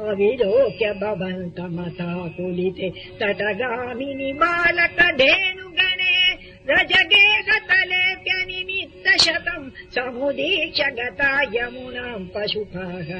अविलोक्य भवन्तमताकुलिते तटगामिनि बालकधेनुगणे रजगे शतम् समुदीक्ष गता यमुनाम् पशुपाः।